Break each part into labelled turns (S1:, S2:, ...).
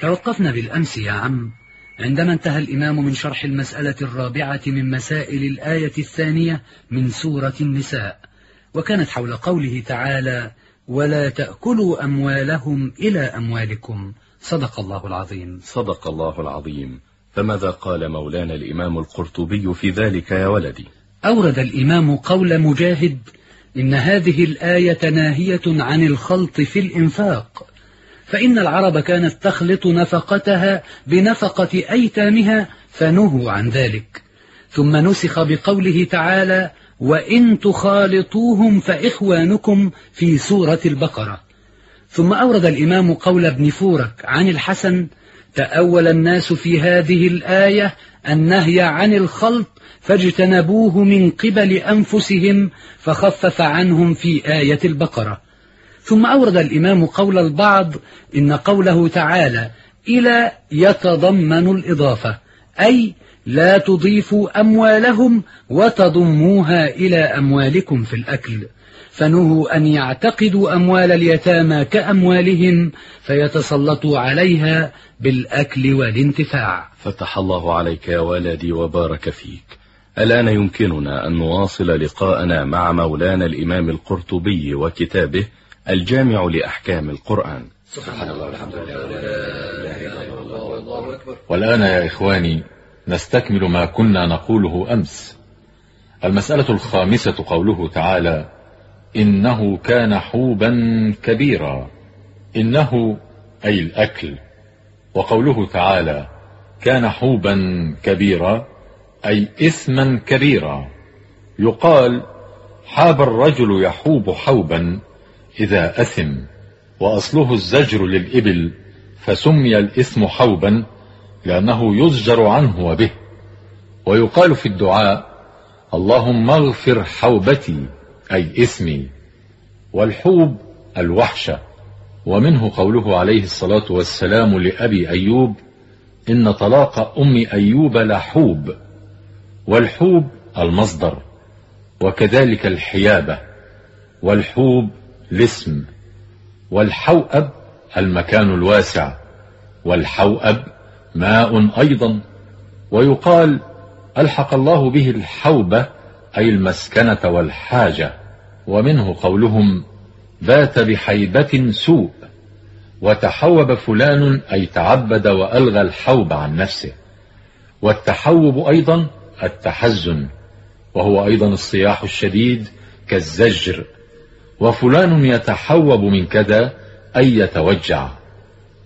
S1: توقفنا بالأمس يا عم. عندما انتهى الإمام من شرح المسألة الرابعة من مسائل الآية الثانية من سورة النساء وكانت حول قوله تعالى ولا تأكلوا أموالهم إلى أموالكم صدق الله العظيم.
S2: صدق الله العظيم. فماذا قال مولانا الإمام القرطبي في ذلك يا ولدي؟
S1: أورد الإمام قول مجاهد إن هذه الآية ناهية عن الخلط في الإنفاق فإن العرب كانت تخلط نفقتها بنفقة أيتامها فنهوا عن ذلك. ثم نسخ بقوله تعالى وإن تخالطوهم فإخوانكم في سورة البقرة. ثم أورد الإمام قول ابن فورك عن الحسن تأول الناس في هذه الآية النهي عن الخلط فاجتنبوه من قبل أنفسهم فخفف عنهم في آية البقرة. ثم أورد الإمام قول البعض إن قوله تعالى إلى يتضمن الإضافة أي لا تضيفوا أموالهم وتضموها إلى أموالكم في الأكل. فنهوا أن يعتقدوا أموال اليتامى كأموالهم فيتسلطوا عليها بالأكل والانتفاع.
S2: فتح الله عليك يا ولدي وبارك فيك. الآن يمكننا أن نواصل لقاءنا مع مولانا الإمام القرطبي وكتابه الجامع لأحكام القرآن.
S3: سبحان الله والحمد لله والآن يا إخواني نستكمل ما كنا نقوله أمس. المسألة الخامسة قوله تعالى إنه كان حوبا كبيرا. إنه أي الأكل. وقوله تعالى كان حوبا كبيرا أي إثما كبيرا. يقال حاب الرجل يحوب حوبا إذا أثم وأصله الزجر للإبل فسمي الإثم حوبا لأنه يزجر عنه وبه. ويقال في الدعاء اللهم اغفر حوبتي أي إثمي. والحوب الوحشة. ومنه قوله عليه الصلاة والسلام لأبي أيوب إن طلاق أم أيوب لحوب. والحوب المصدر وكذلك الحيابة. والحوب الاسم والحوأب المكان الواسع والحوأب ماء أيضا ويقال ألحق الله به الحوبة أي المسكنة والحاجة ومنه قولهم بات بحيبة سوء وتحوب فلان أي تعبد وألغى الحوب عن نفسه والتحوب أيضا التحزن وهو أيضا الصياح الشديد كالزجر وفلان يتحوب من كذا أي يتوجع.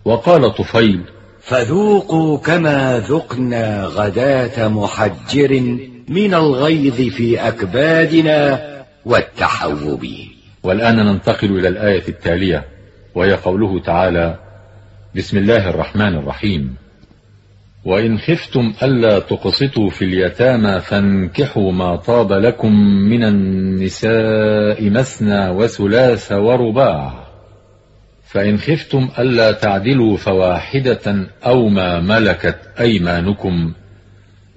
S3: وقال طفيل
S4: فذوقوا كما ذقنا غداة محجر من الغيظ في أكبادنا والتحوب.
S3: والآن ننتقل إلى الآية التالية وهي قوله تعالى بسم الله الرحمن الرحيم. وإن خفتم ألا تقسطوا في اليتامى فانكحوا ما طاب لكم من النساء مثنى وثلاث ورباع. فإن خفتم ألا تعدلوا فواحدة أو ما ملكت أيمانكم.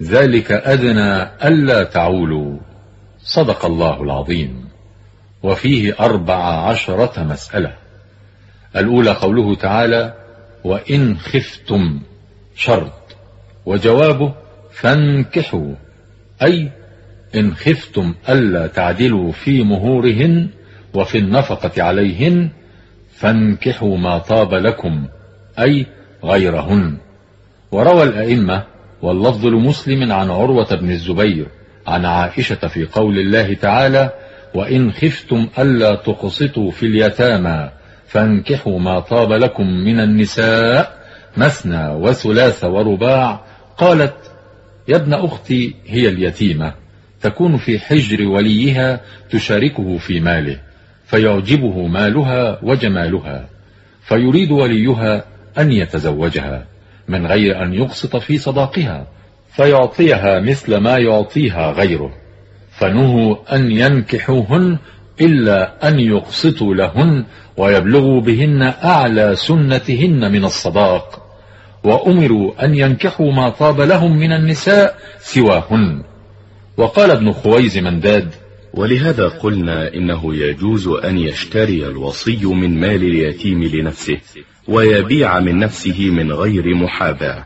S3: ذلك أدنى ألا تعولوا. صدق الله العظيم. وفيه أربع عشرة مسألة. الأولى قوله تعالى وإن خفتم شرط. وجوابه فانكحوا أي إن خفتم ألا تعدلوا في مهورهن وفي النفقة عليهن فانكحوا ما طاب لكم أي غيرهن. وروى الأئمة واللفظ لمسلم عن عروة بن الزبير عن عائشة في قول الله تعالى وإن خفتم ألا تقسطوا في اليتامى فانكحوا ما طاب لكم من النساء مثنى وثلاث ورباع قالت يا ابن أختي هي اليتيمة. تكون في حجر وليها تشاركه في ماله فيعجبه مالها وجمالها فيريد وليها أن يتزوجها من غير أن يقسط في صداقها فيعطيها مثل ما يعطيها غيره فنهوا أن ينكحوهن إلا أن يقسطوا لهن ويبلغوا بهن أعلى سنتهن من الصداق. وأمروا أن ينكحوا ما طاب لهم من النساء سواهن. وقال ابن خويز منداد
S2: ولهذا قلنا إنه يجوز أن يشتري الوصي من مال اليتيم لنفسه ويبيع من نفسه من غير محاباة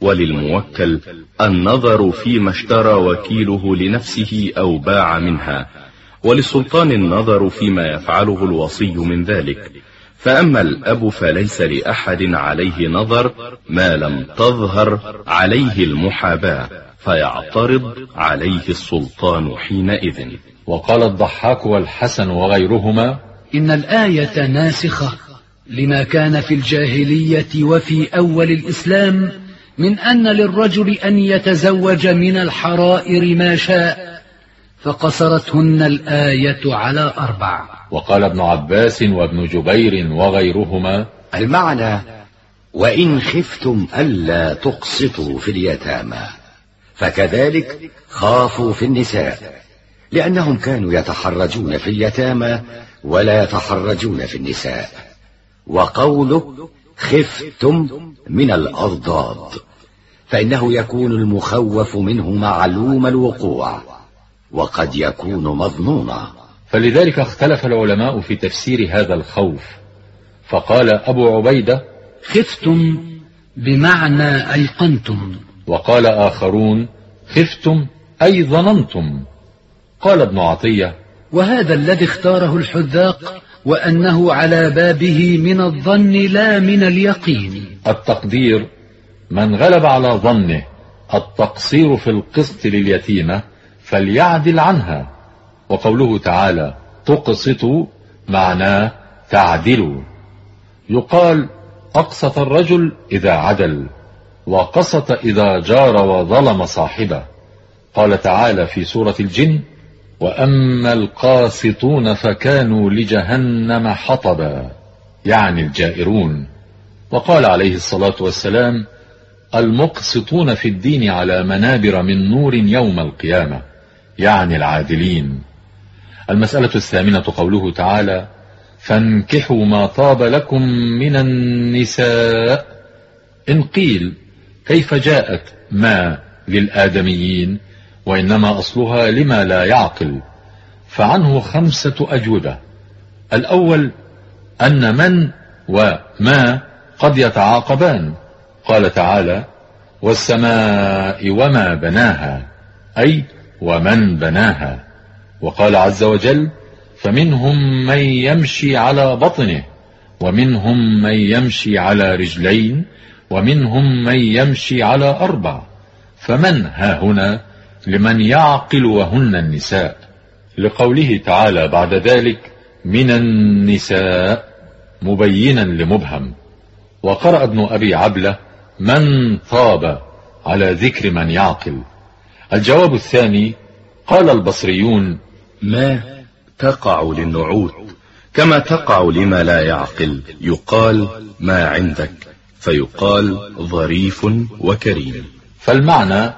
S2: وللموكل النظر فيما اشترى وكيله لنفسه أو باع منها. وللسلطان النظر فيما يفعله الوصي من ذلك. فأما الأب فليس لأحد عليه نظر ما لم تظهر عليه المحاباة فيعترض عليه السلطان حينئذ.
S3: وقال الضحاك والحسن وغيرهما
S1: إن الآية ناسخة لما كان في الجاهلية وفي أول الإسلام من أن للرجل أن يتزوج من الحرائر ما شاء. فقصرتهن الآية على أربع.
S3: وقال ابن عباس وابن جبير وغيرهما
S4: المعنى وإن خفتم ألا تقسطوا في اليتامى. فكذلك خافوا في النساء لأنهم كانوا يتحرجون في اليتامى ولا يتحرجون في النساء. وقوله خفتم من الأضداد فإنه يكون المخوف منه معلوم الوقوع. وقد يكون مظنونا.
S3: فلذلك اختلف العلماء في تفسير هذا الخوف. فقال أبو عبيدة
S1: خفتم بمعنى أيقنتم.
S3: وقال آخرون خفتم أي ظننتم. قال ابن عطية
S1: وهذا الذي اختاره الحذاق وأنه على بابه من الظن لا من اليقين.
S3: التقدير من غلب على ظنه التقصير في القسط لليتيمة فليعدل عنها. وقوله تعالى تقسط معناه تعدل. يقال أقسط الرجل إذا عدل وقسط إذا جار وظلم صاحبه. قال تعالى في سورة الجن وأما القاسطون فكانوا لجهنم حطبا يعني الجائرون. وقال عليه الصلاة والسلام المقسطون في الدين على منابر من نور يوم القيامة. يعني العادلين. المسألة الثامنة قوله تعالى فانكحوا ما طاب لكم من النساء. إن قيل كيف جاءت ما للآدميين؟ وإنما أصلها لما لا يعقل. فعنه خمسة أجوبة. الأول أن من وما قد يتعاقبان. قال تعالى والسماء وما بناها. أي ومن بناها. وقال عز وجل فمنهم من يمشي على بطنه ومنهم من يمشي على رجلين ومنهم من يمشي على أربع. فمن ها هنا؟ لمن يعقل وهن النساء. لقوله تعالى بعد ذلك من النساء مبينا لمبهم. وقرأ ابن أبي عبلة من طاب على ذكر من يعقل. الجواب الثاني قال البصريون
S2: ما تقع للنعوت كما تقع لما لا يعقل. يقال ما عندك فيقال ظريف وكريم.
S3: فالمعنى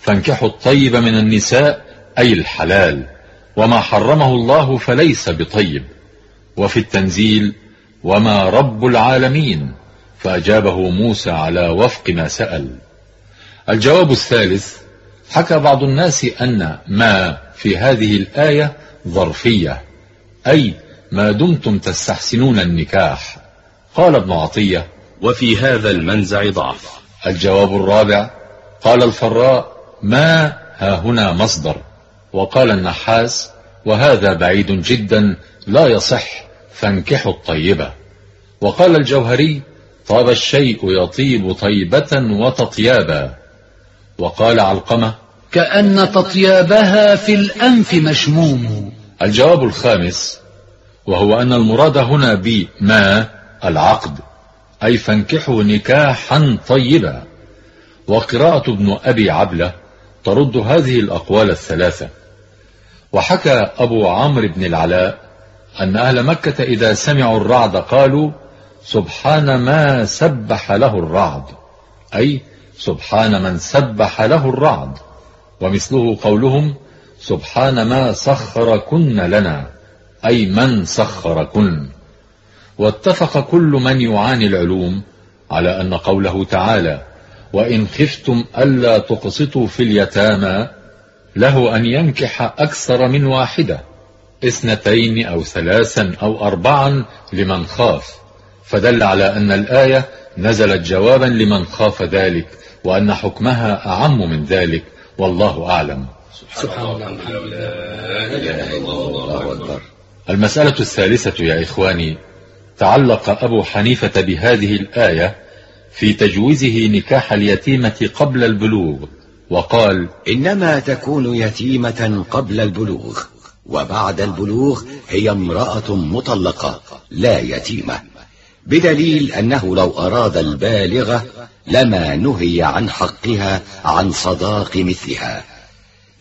S3: فانكحوا الطيب من النساء أي الحلال وما حرمه الله فليس بطيب. وفي التنزيل وما رب العالمين فأجابه موسى على وفق ما سأل. الجواب الثالث حكى بعض الناس أن ما في هذه الآية ظرفية أي ما دمتم تستحسنون النكاح. قال ابن عطية
S2: وفي هذا المنزع ضعف.
S3: الجواب الرابع قال الفراء ما ها هنا مصدر. وقال النحاس وهذا بعيد جدا لا يصح فانكحوا الطيبة. وقال الجوهري طاب الشيء يطيب طيبة وتطيابا. وقال علقمة
S1: كأن تطيابها في الأنف مشموم.
S3: الجواب الخامس وهو أن المراد هنا بما العقد أي فانكحوا نكاحا طيبا. وقراءة ابن أبي عبلة ترد هذه الأقوال الثلاثة. وحكى أبو عمرو بن العلاء أن أهل مكة إذا سمعوا الرعد قالوا سبحان ما سبح له الرعد أي سبحان من سبح له الرعد. ومثله قولهم سبحان ما سخركن لنا أي من سخركن. واتفق كل من يعاني العلوم على أن قوله تعالى وإن خفتم ألا تقسطوا في اليتامى له أن ينكح أكثر من واحدة اثنتين أو ثلاثا أو أربعا لمن خاف. فدل على أن الآية نزلت جوابا لمن خاف ذلك وأن حكمها أعم من ذلك. والله أعلم.
S1: سبحان الله.
S4: لا إله إلا الله أكبر
S3: المسألة الثالثة يا إخواني تعلق أبو حنيفة بهذه الآية في تجويزه نكاح اليتيمة قبل البلوغ وقال
S4: إنما تكون يتيمة قبل البلوغ وبعد البلوغ هي امرأة مطلقة لا يتيمة. بدليل أنه لو أراد البالغة لما نهي عن حقها عن صداق مثلها.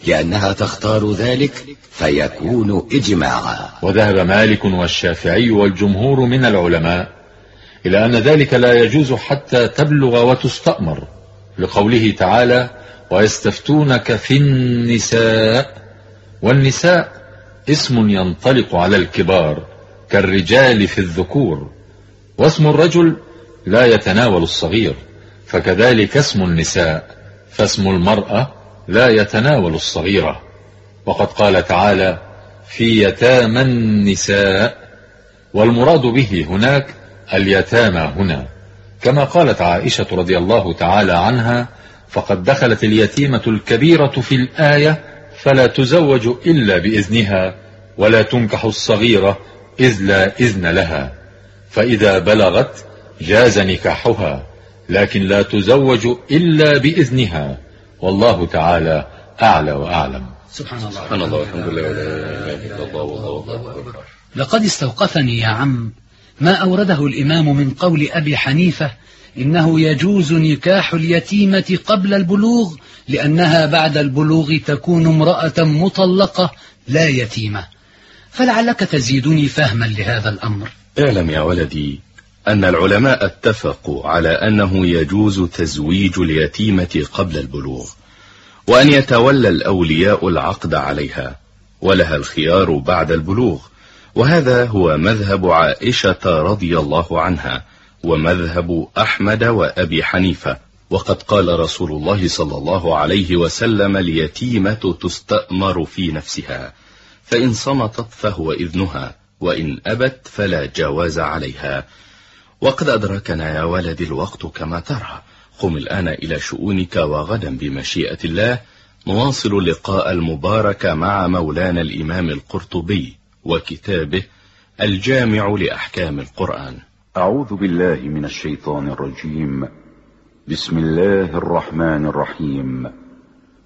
S4: لأنها تختار ذلك فيكون إجماعا.
S3: وذهب مالك والشافعي والجمهور من العلماء إلى أن ذلك لا يجوز حتى تبلغ وتستأمر لقوله تعالى ويستفتونك في النساء والنساء اسم ينطلق على الكبار كالرجال في الذكور. واسم الرجل لا يتناول الصغير فكذلك اسم النساء فاسم المرأة لا يتناول الصغيرة. وقد قال تعالى في يتامى النساء والمراد به هناك اليتامى هنا. كما قالت عائشة رضي الله تعالى عنها فقد دخلت اليتيمة الكبيرة في الآية فلا تزوج إلا بإذنها ولا تنكح الصغيرة إذ لا إذن لها فإذا بلغت جاز نكاحها لكن لا تزوج إلا بإذنها. والله تعالى أعلى وأعلم.
S1: سبحان الله.
S2: سبحان الله والحمد لله ولا إله إلا الله والله أكبر.
S1: لقد استوقفني يا عم. ما أورده الإمام من قول أبي حنيفة؟ إنه يجوز نكاح اليتيمة قبل البلوغ لأنها بعد البلوغ تكون امرأة مطلقة لا يتيمة. فلعلك تزيدني فهما لهذا الأمر.
S2: اعلم يا ولدي أن العلماء اتفقوا على أنه يجوز تزويج اليتيمة قبل البلوغ وأن يتولى الأولياء العقد عليها ولها الخيار بعد البلوغ وهذا هو مذهب عائشة رضي الله عنها ومذهب أحمد وأبي حنيفة وقد قال رسول الله صلى الله عليه وسلم اليتيمة تستأمر في نفسها فإن صمتت فهو إذنها. وإن أبت فلا جواز عليها. وقد أدركنا يا ولدي الوقت كما ترى. قم الآن إلى شؤونك وغدا بمشيئة الله. نواصل اللقاء المبارك مع مولانا الإمام القرطبي وكتابه الجامع لأحكام القرآن.
S5: أعوذ بالله من الشيطان الرجيم. بسم الله الرحمن الرحيم.